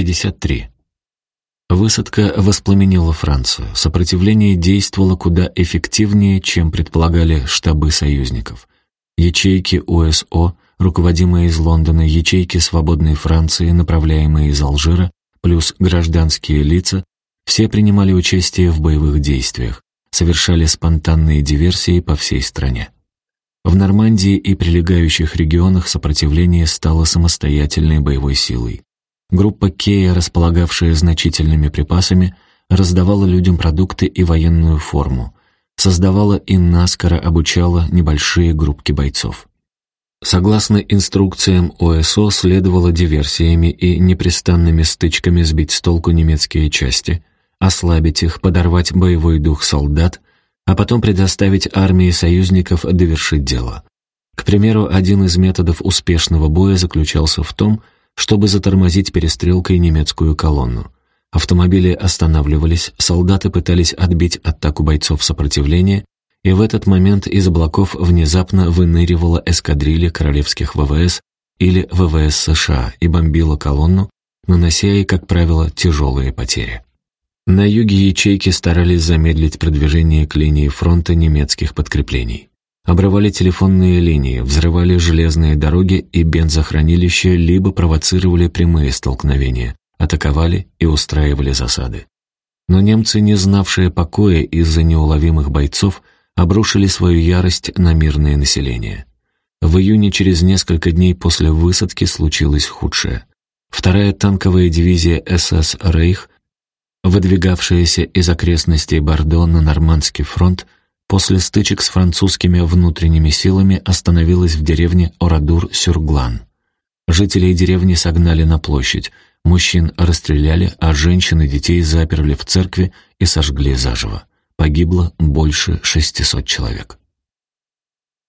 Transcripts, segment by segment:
53. Высадка воспламенила Францию. Сопротивление действовало куда эффективнее, чем предполагали штабы союзников. Ячейки УСО, руководимые из Лондона, ячейки свободной Франции, направляемые из Алжира, плюс гражданские лица, все принимали участие в боевых действиях, совершали спонтанные диверсии по всей стране. В Нормандии и прилегающих регионах сопротивление стало самостоятельной боевой силой. Группа Кея, располагавшая значительными припасами, раздавала людям продукты и военную форму, создавала и наскоро обучала небольшие группки бойцов. Согласно инструкциям ОСО, следовало диверсиями и непрестанными стычками сбить с толку немецкие части, ослабить их, подорвать боевой дух солдат, а потом предоставить армии союзников довершить дело. К примеру, один из методов успешного боя заключался в том, чтобы затормозить перестрелкой немецкую колонну. Автомобили останавливались, солдаты пытались отбить атаку бойцов сопротивления, и в этот момент из облаков внезапно выныривала эскадрилья королевских ВВС или ВВС США и бомбила колонну, нанося ей, как правило, тяжелые потери. На юге ячейки старались замедлить продвижение к линии фронта немецких подкреплений. Обрывали телефонные линии, взрывали железные дороги и бензохранилища, либо провоцировали прямые столкновения, атаковали и устраивали засады. Но немцы, не знавшие покоя из-за неуловимых бойцов, обрушили свою ярость на мирное население. В июне, через несколько дней после высадки, случилось худшее. Вторая танковая дивизия СС «Рейх», выдвигавшаяся из окрестностей Бордо на Нормандский фронт, после стычек с французскими внутренними силами остановилась в деревне Орадур-Сюрглан. Жителей деревни согнали на площадь, мужчин расстреляли, а женщин и детей заперли в церкви и сожгли заживо. Погибло больше 600 человек.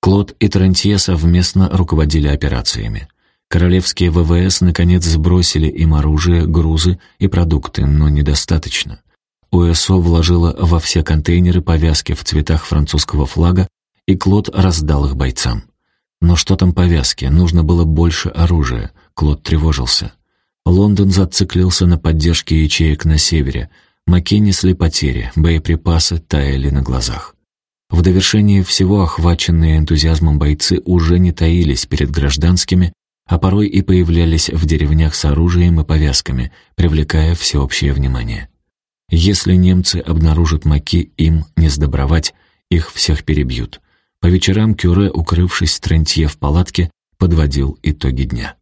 Клод и Трентье совместно руководили операциями. Королевские ВВС наконец сбросили им оружие, грузы и продукты, но недостаточно. УСО вложила во все контейнеры повязки в цветах французского флага, и Клод раздал их бойцам. Но что там повязки? Нужно было больше оружия. Клод тревожился. Лондон зациклился на поддержке ячеек на севере. Маки несли потери, боеприпасы таяли на глазах. В довершение всего охваченные энтузиазмом бойцы уже не таились перед гражданскими, а порой и появлялись в деревнях с оружием и повязками, привлекая всеобщее внимание. Если немцы обнаружат маки, им не сдобровать, их всех перебьют. По вечерам Кюре, укрывшись с Трентье в палатке, подводил итоги дня.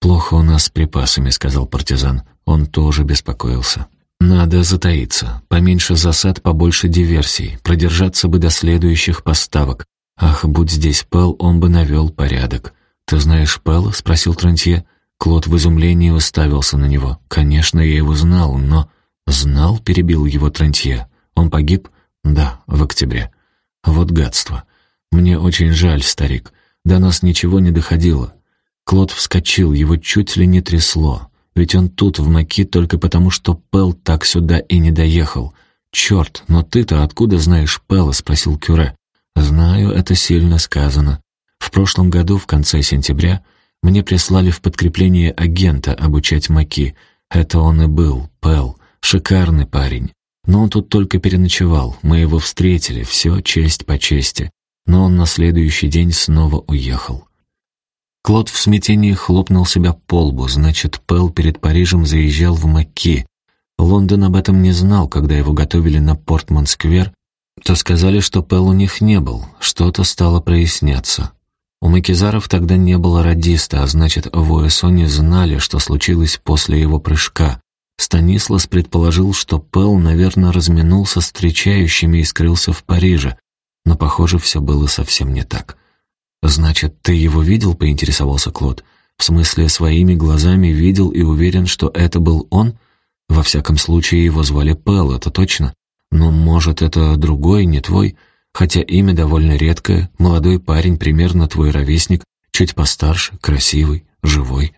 «Плохо у нас с припасами», — сказал партизан. Он тоже беспокоился. «Надо затаиться. Поменьше засад, побольше диверсий. Продержаться бы до следующих поставок. Ах, будь здесь Пэл, он бы навел порядок». «Ты знаешь Пэла?» — спросил Трентье. Клод в изумлении уставился на него. «Конечно, я его знал, но...» «Знал?» — перебил его Трентье. «Он погиб?» «Да, в октябре». «Вот гадство. Мне очень жаль, старик. До нас ничего не доходило». Клод вскочил, его чуть ли не трясло. Ведь он тут, в Маки, только потому, что Пел так сюда и не доехал. «Черт, но ты-то откуда знаешь Пела?» — спросил Кюре. «Знаю, это сильно сказано. В прошлом году, в конце сентября, мне прислали в подкрепление агента обучать Маки. Это он и был, Пел. Шикарный парень. Но он тут только переночевал. Мы его встретили, все честь по чести. Но он на следующий день снова уехал. Клод в смятении хлопнул себя по лбу, значит, Пэл перед Парижем заезжал в Макки. Лондон об этом не знал, когда его готовили на Портман-сквер, то сказали, что Пэл у них не был, что-то стало проясняться. У Макизаров тогда не было радиста, а значит, в ОСО не знали, что случилось после его прыжка. Станислас предположил, что Пэл, наверное, разминулся с встречающими и скрылся в Париже, но, похоже, все было совсем не так. «Значит, ты его видел?» — поинтересовался Клод. «В смысле, своими глазами видел и уверен, что это был он? Во всяком случае, его звали Пэл, это точно. Но, может, это другой, не твой? Хотя имя довольно редкое, молодой парень, примерно твой ровесник, чуть постарше, красивый, живой.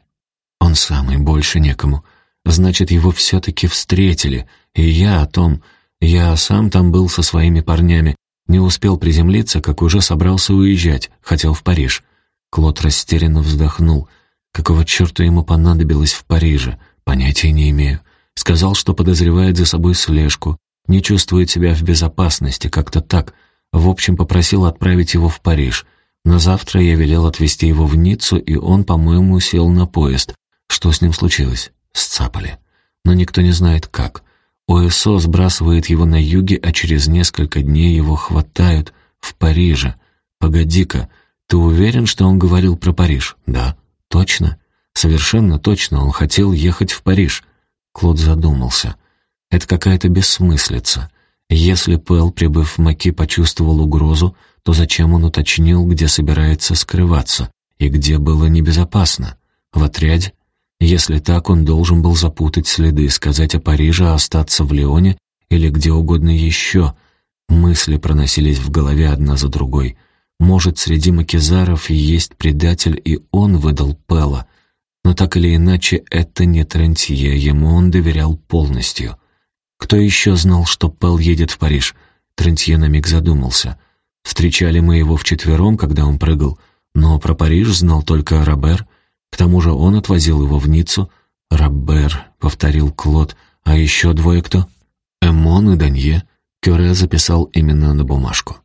Он самый, больше некому. Значит, его все-таки встретили, и я о том... Я сам там был со своими парнями, не успел приземлиться, как уже собрался уезжать, хотел в Париж. Клод растерянно вздохнул. Какого черта ему понадобилось в Париже? Понятия не имею. Сказал, что подозревает за собой слежку, не чувствует себя в безопасности, как-то так. В общем, попросил отправить его в Париж. На завтра я велел отвезти его в Ниццу, и он, по-моему, сел на поезд. Что с ним случилось? Сцапали. Но никто не знает как. ОСО сбрасывает его на юге, а через несколько дней его хватают в Париже. Погоди-ка, ты уверен, что он говорил про Париж? Да. Точно? Совершенно точно, он хотел ехать в Париж. Клод задумался. Это какая-то бессмыслица. Если Пэл, прибыв в Маки, почувствовал угрозу, то зачем он уточнил, где собирается скрываться и где было небезопасно? В отряде? Если так, он должен был запутать следы, сказать о Париже, а остаться в Лионе или где угодно еще. Мысли проносились в голове одна за другой. Может, среди макизаров есть предатель, и он выдал Пэла. Но так или иначе, это не Трентье, ему он доверял полностью. Кто еще знал, что Пэл едет в Париж? Трентье на миг задумался. Встречали мы его вчетвером, когда он прыгал, но про Париж знал только Робер. К тому же он отвозил его в Ниццу. «Робер», — повторил Клод, — «а еще двое кто?» «Эмон и Данье». Кюре записал именно на бумажку.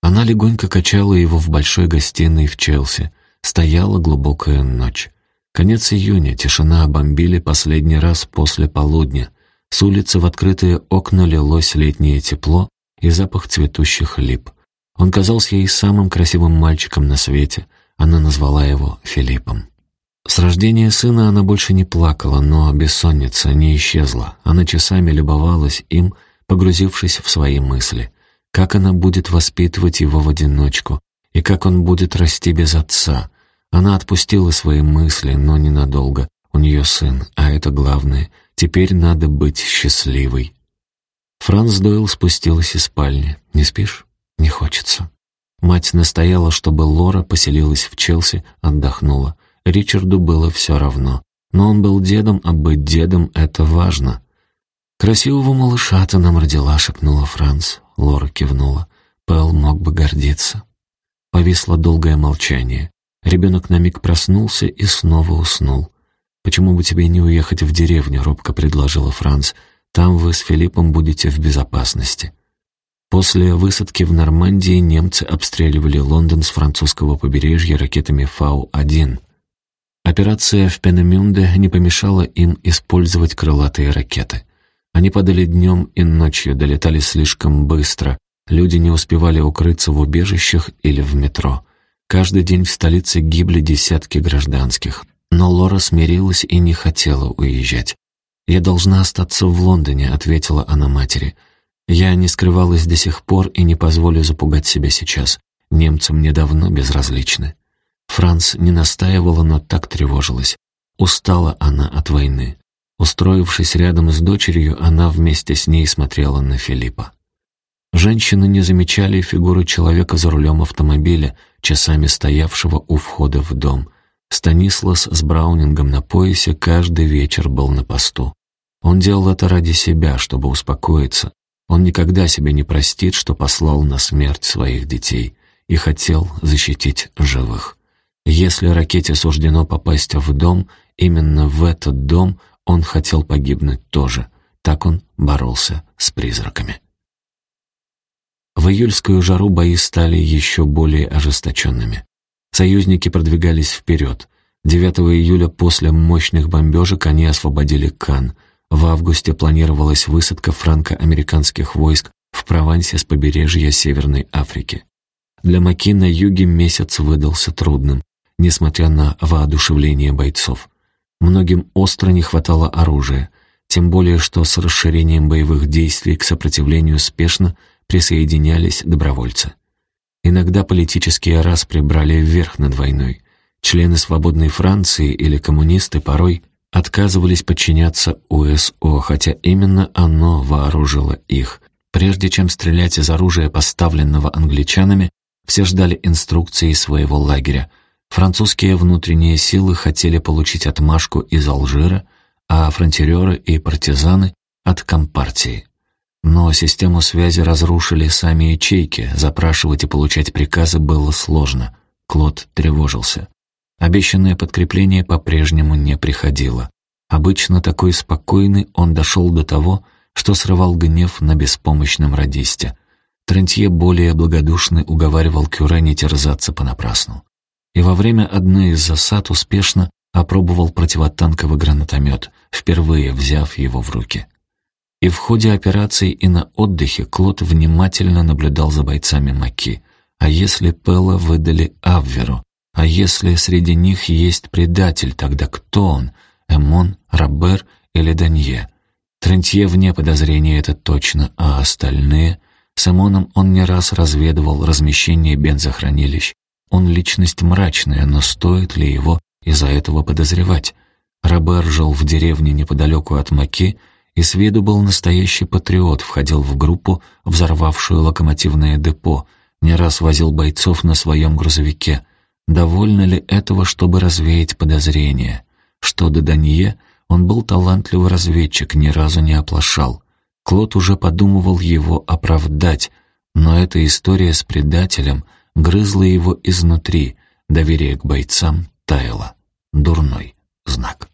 Она легонько качала его в большой гостиной в Челси. Стояла глубокая ночь. Конец июня, тишина бомбили последний раз после полудня. С улицы в открытые окна лилось летнее тепло и запах цветущих лип. Он казался ей самым красивым мальчиком на свете. Она назвала его Филиппом. С рождения сына она больше не плакала, но бессонница не исчезла. Она часами любовалась им, погрузившись в свои мысли. Как она будет воспитывать его в одиночку, и как он будет расти без отца. Она отпустила свои мысли, но ненадолго. У нее сын, а это главное. Теперь надо быть счастливой. Франц Дойл спустилась из спальни. «Не спишь?» «Не хочется». Мать настояла, чтобы Лора поселилась в Челси, отдохнула. Ричарду было все равно. Но он был дедом, а быть дедом — это важно. «Красивого малыша ты нам родила», — шепнула Франц. Лора кивнула. Пэл мог бы гордиться. Повисло долгое молчание. Ребенок на миг проснулся и снова уснул. «Почему бы тебе не уехать в деревню?» — робко предложила Франц. «Там вы с Филиппом будете в безопасности». После высадки в Нормандии немцы обстреливали Лондон с французского побережья ракетами Фау-1. Операция в Пенемюнде не помешала им использовать крылатые ракеты. Они падали днем и ночью, долетали слишком быстро. Люди не успевали укрыться в убежищах или в метро. Каждый день в столице гибли десятки гражданских. Но Лора смирилась и не хотела уезжать. «Я должна остаться в Лондоне», — ответила она матери. Я не скрывалась до сих пор и не позволю запугать себя сейчас. Немцы мне давно безразличны. Франц не настаивала, но так тревожилась. Устала она от войны. Устроившись рядом с дочерью, она вместе с ней смотрела на Филиппа. Женщины не замечали фигуры человека за рулем автомобиля, часами стоявшего у входа в дом. Станислас с Браунингом на поясе каждый вечер был на посту. Он делал это ради себя, чтобы успокоиться, он никогда себе не простит, что послал на смерть своих детей и хотел защитить живых. Если ракете суждено попасть в дом, именно в этот дом он хотел погибнуть тоже. Так он боролся с призраками. В июльскую жару бои стали еще более ожесточенными. Союзники продвигались вперед. 9 июля после мощных бомбежек они освободили Кан — в августе планировалась высадка франко-американских войск в Провансе с побережья Северной Африки. Для Маки на юге месяц выдался трудным, несмотря на воодушевление бойцов. Многим остро не хватало оружия, тем более что с расширением боевых действий к сопротивлению спешно присоединялись добровольцы. Иногда политические распри брали вверх над войной. Члены свободной Франции или коммунисты порой отказывались подчиняться УСО, хотя именно оно вооружило их. Прежде чем стрелять из оружия, поставленного англичанами, все ждали инструкции своего лагеря. Французские внутренние силы хотели получить отмашку из Алжира, а фронтиреры и партизаны — от Компартии. Но систему связи разрушили сами ячейки, запрашивать и получать приказы было сложно. Клод тревожился. Обещанное подкрепление по-прежнему не приходило. Обычно такой спокойный он дошел до того, что срывал гнев на беспомощном радисте. Трентье более благодушный уговаривал Кюре не терзаться понапрасну. И во время одной из засад успешно опробовал противотанковый гранатомет, впервые взяв его в руки. И в ходе операции и на отдыхе Клод внимательно наблюдал за бойцами Маки. А если Пелла выдали Абверу? А если среди них есть предатель, тогда кто он? Эмон, Робер или Данье? Трентье вне подозрения это точно, а остальные? С Эмоном он не раз разведывал размещение бензохранилищ. Он личность мрачная, но стоит ли его из-за этого подозревать? Робер жил в деревне неподалеку от Маки и с виду был настоящий патриот, входил в группу, взорвавшую локомотивное депо, не раз возил бойцов на своем грузовике. Довольно ли этого, чтобы развеять подозрения? Что до Данье, он был талантливый разведчик, ни разу не оплошал. Клод уже подумывал его оправдать, но эта история с предателем грызла его изнутри, доверие к бойцам таяло. Дурной знак.